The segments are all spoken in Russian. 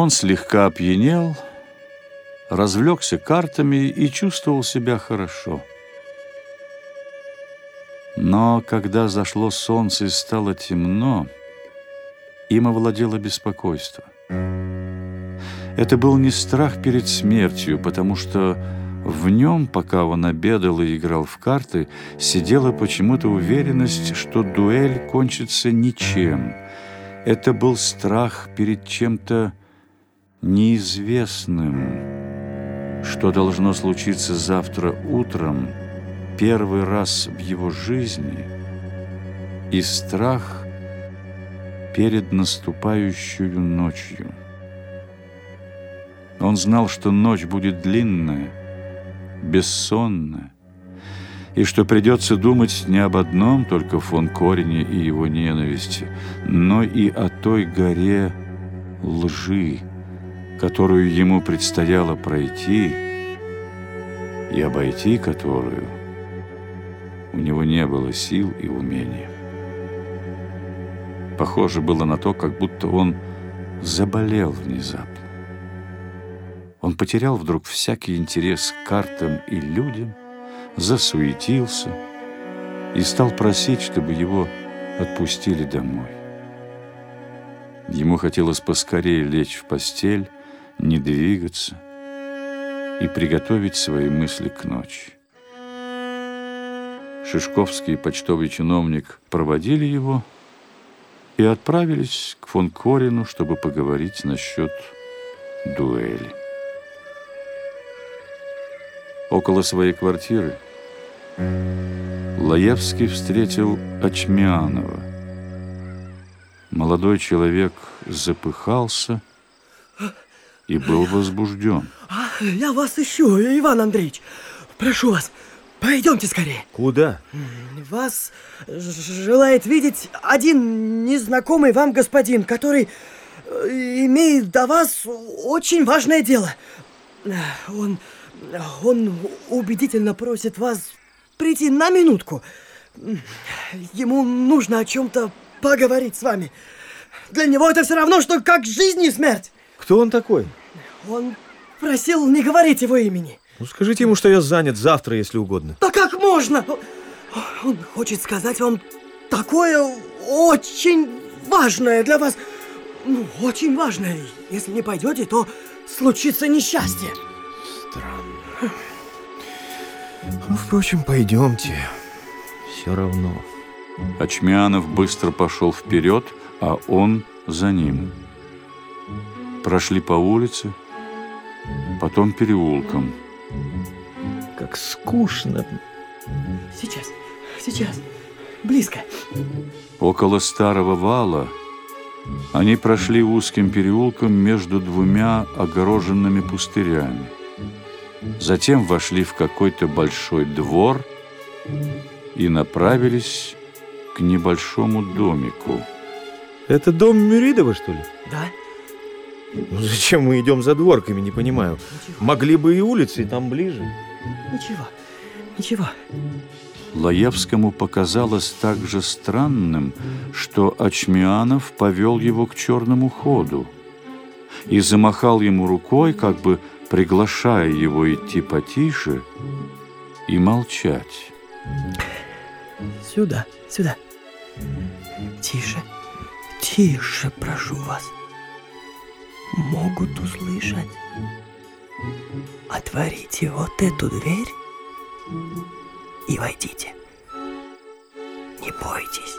Он слегка опьянел, развлекся картами и чувствовал себя хорошо. Но когда зашло солнце и стало темно, им овладело беспокойство. Это был не страх перед смертью, потому что в нем, пока он обедал и играл в карты, сидела почему-то уверенность, что дуэль кончится ничем. Это был страх перед чем-то неизвестным, что должно случиться завтра утром, первый раз в его жизни, и страх перед наступающей ночью. Он знал, что ночь будет длинная, бессонная, и что придется думать не об одном только фон Корене и его ненависти, но и о той горе лжи, которую ему предстояло пройти и обойти которую у него не было сил и умения. Похоже было на то, как будто он заболел внезапно. Он потерял вдруг всякий интерес к картам и людям, засуетился и стал просить, чтобы его отпустили домой. Ему хотелось поскорее лечь в постель, не двигаться и приготовить свои мысли к ночи. Шишковский почтовый чиновник проводили его и отправились к фон Корину, чтобы поговорить насчет дуэли. Около своей квартиры Лаевский встретил Очмянова. Молодой человек запыхался и был возбужден. Я вас ищу, Иван Андреевич. Прошу вас, пойдемте скорее. Куда? Вас желает видеть один незнакомый вам господин, который э, имеет до вас очень важное дело. Он он убедительно просит вас прийти на минутку. Ему нужно о чем-то поговорить с вами. Для него это все равно, что как жизнь и смерть. Кто он такой? Он просил не говорить его имени. Ну, скажите ему, что я занят завтра, если угодно. Да как можно? Он хочет сказать вам такое очень важное для вас. Ну, очень важное. Если не пойдете, то случится несчастье. Странно. Ну, впрочем, пойдемте. Все равно. Очмянов быстро пошел вперед, а он за ним. Прошли по улице, потом переулком. Как скучно. Сейчас, сейчас, близко. Около старого вала они прошли узким переулком между двумя огороженными пустырями. Затем вошли в какой-то большой двор и направились к небольшому домику. Это дом Мюридова, что ли? Да. Ну, зачем мы идем за дворками, не понимаю. Ничего. Могли бы и улицы, и там ближе. Ничего, ничего. Лаевскому показалось также странным, что Очмианов повел его к черному ходу и замахал ему рукой, как бы приглашая его идти потише и молчать. Сюда, сюда. Тише, тише, прошу вас. Могут услышать. Отворите вот эту дверь и войдите. Не бойтесь.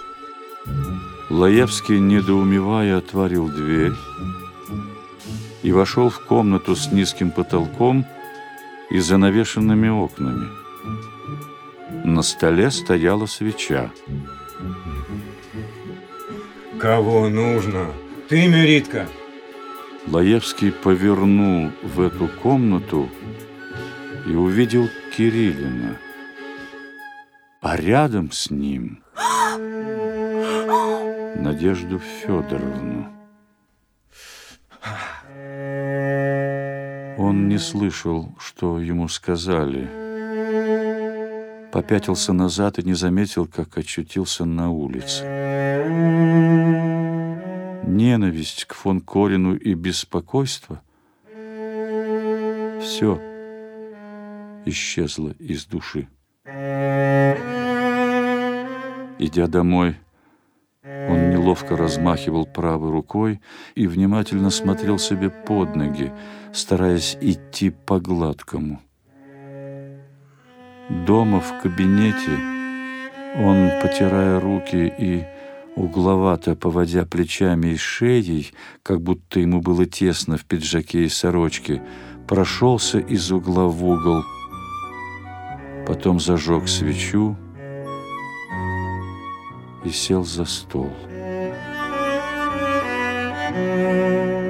Лаевский, недоумевая, отворил дверь и вошел в комнату с низким потолком и занавешенными окнами. На столе стояла свеча. Кого нужно? Ты, Меритка? Лаевский повернул в эту комнату и увидел Кириллина. А рядом с ним Надежду Федоровну. Он не слышал, что ему сказали. Попятился назад и не заметил, как очутился на улице. Ненависть к фон Корину и беспокойство, все исчезло из души. Идя домой, он неловко размахивал правой рукой и внимательно смотрел себе под ноги, стараясь идти по гладкому. Дома в кабинете он, потирая руки и угловато поводя плечами и шеей, как будто ему было тесно в пиджаке и сорочке, прошелся из угла в угол, потом зажег свечу и сел за стол. Thank you.